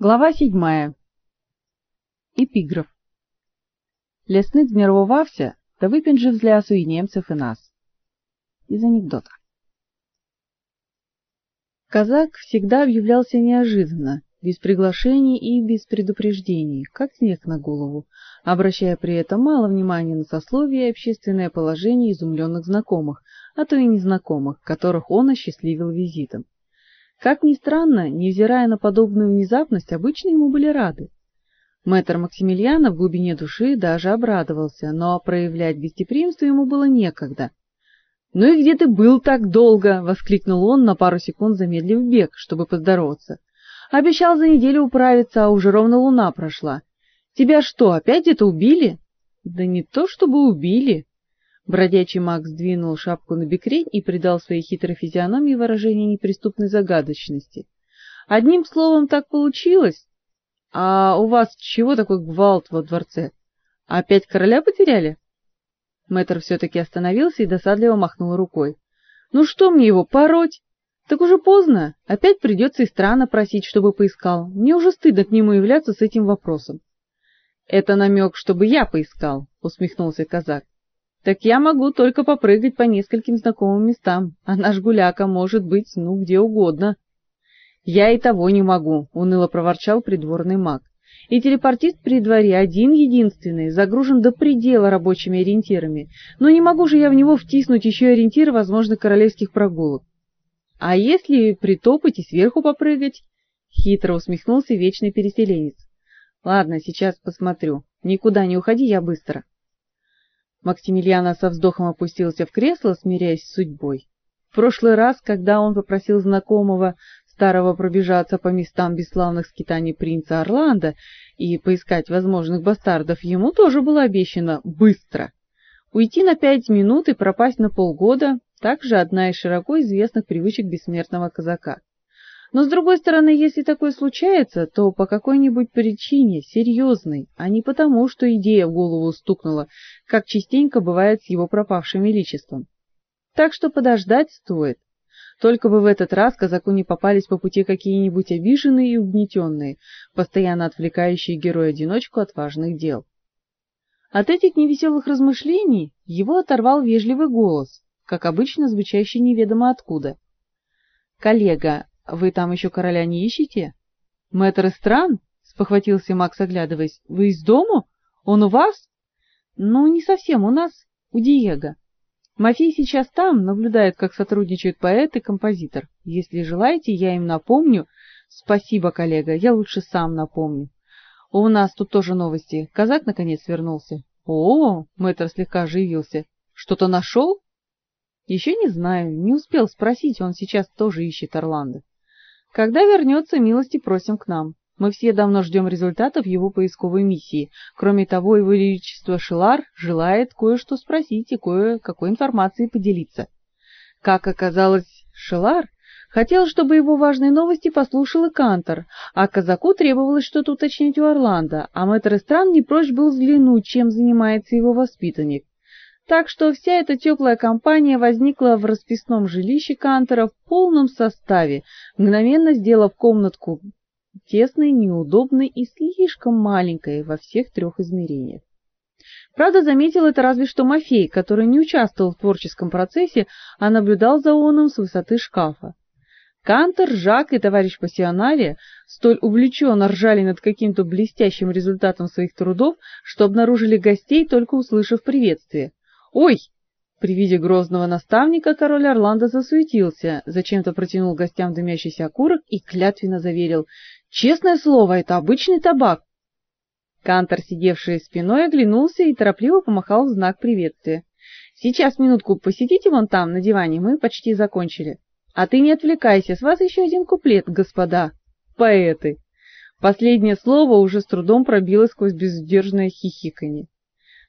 Глава седьмая. Эпиграф. Лесник знервувався та випінжив з лясу і німців, і нас. Из анекдота. Казак всегда объявлялся неожиданно, без приглашений и без предупреждений, как снег на голову, обращая при этом мало внимания на сословие и общественное положение изумленных знакомых, а то и незнакомых, которых он осчастливил визитом. Как ни странно, невзирая на подобную внезапность, обычно ему были рады. Мэтр Максимилиана в глубине души даже обрадовался, но проявлять гостеприимство ему было некогда. "Ну и где ты был так долго?" воскликнул он, на пару секунд замедлив бег, чтобы поздороваться. "Обещал за неделю управиться, а уже ровно луна прошла. Тебя что, опять где-то убили?" "Да не то, чтобы убили", Бродячий маг сдвинул шапку на бекрень и придал своей хитрой физиономии выражение неприступной загадочности. Одним словом, так получилось. А у вас чего такой гвалт во дворце? Опять короля потеряли? Мэтр все-таки остановился и досадливо махнул рукой. Ну что мне его пороть? Так уже поздно. Опять придется и странно просить, чтобы поискал. Мне уже стыдно к нему являться с этим вопросом. Это намек, чтобы я поискал, усмехнулся казак. Так я могу только попрыгать по нескольким знакомым местам, а наш гуляка может быть, ну, где угодно. Я и того не могу, уныло проворчал придворный маг. И телепортист при дворе один-единственный, загружен до предела рабочими ориентирами. Но не могу же я в него втиснуть еще ориентиры возможных королевских прогулок. А если притопать и сверху попрыгать? Хитро усмехнулся вечный переселенец. Ладно, сейчас посмотрю. Никуда не уходи, я быстро. Максимилиана со вздохом опустился в кресло, смиряясь с судьбой. В прошлый раз, когда он попросил знакомого старого пробежаться по местам бесславных скитаний принца Орландо и поискать возможных бастардов, ему тоже было обещано быстро. Уйти на пять минут и пропасть на полгода также одна из широко известных привычек бессмертного казака. Но с другой стороны, если такое случается, то по какой-нибудь причине серьезной, а не потому, что идея в голову стукнула, как частенько бывает с его пропавшим величеством. Так что подождать стоит. Только бы в этот раз казаку не попались по пути какие-нибудь обиженные и угнетенные, постоянно отвлекающие героя-одиночку от важных дел. От этих невеселых размышлений его оторвал вежливый голос, как обычно звучащий неведомо откуда. Коллега, вы там еще короля не ищете? Мэтр Стран? спохватился Макс, оглядываясь. Вы из дому? Он у вас? Ну, не совсем у нас, у Диего. Мафей сейчас там, наблюдает, как сотрудничают поэт и композитор. Если желаете, я им напомню. Спасибо, коллега, я лучше сам напомню. У нас тут тоже новости. Казак наконец вернулся. О, мэтр слегка оживился. Что-то нашел? Еще не знаю, не успел спросить, он сейчас тоже ищет Орландо. Когда вернется, милости просим к нам. Мы все давно ждем результатов его поисковой миссии. Кроме того, его величество Шилар желает кое-что спросить и кое-какой информацией поделиться. Как оказалось, Шилар хотел, чтобы его важные новости послушал и Кантор, а казаку требовалось что-то уточнить у Орландо, а мэтр стран не прочь был взглянуть, чем занимается его воспитанник. Так что вся эта теплая компания возникла в расписном жилище Кантера в полном составе, мгновенно сделав комнатку тесной, неудобной и слишком маленькой во всех трех измерениях. Правда, заметил это разве что Мафей, который не участвовал в творческом процессе, а наблюдал за оном с высоты шкафа. Кантер, Жак и товарищ пассионалия столь увлеченно ржали над каким-то блестящим результатом своих трудов, что обнаружили гостей, только услышав приветствие. Ой! При виде грозного наставника король Орландо засуетился, зачем-то протянул гостям дымящийся окурок и клятвенно заверил: "Честное слово, это обычный табак". Кантор, сидевший спиной, оглянулся и торопливо помахал в знак приветствия. Сейчас минутку посидите вон там на диване, мы почти закончили. А ты не отвлекайся, с вас еще один куплет, господа поэты. Последнее слово уже с трудом пробилось сквозь безудержное хихиканье.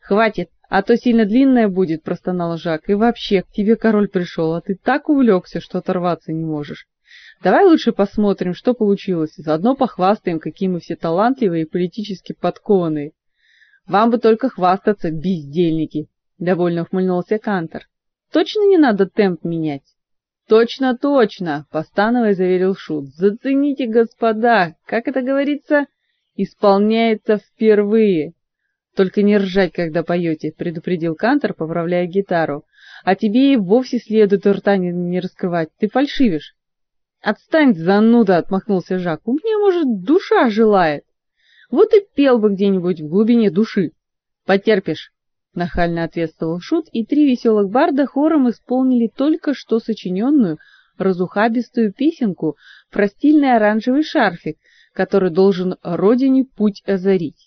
Хватит, а то сильно длинная будет, простонал Жак. И вообще, к тебе король пришел, а ты так увлекся, что оторваться не можешь. Давай лучше посмотрим, что получилось, заодно похвастаем, какие мы все талантливые и политически подкованные. Вам бы только хвастаться, бездельники, довольно ухмыльнулся Кантор. Точно не надо темп менять. Точно, точно, постановая заверил шут. Зацените, господа, как это говорится, исполняется впервые. Только не ржать, когда поете, предупредил Кантор, поправляя гитару. А тебе и вовсе следует рта не, не раскрывать, ты фальшивишь. Отстань, зануда, отмахнулся Жак. У меня, может, душа желает. Вот и пел бы где-нибудь в глубине души. Потерпишь, нахально ответствовал шут, и три веселых барда хором исполнили только что сочиненную разухабистую песенку про стильный оранжевый шарфик, который должен родине путь озарить.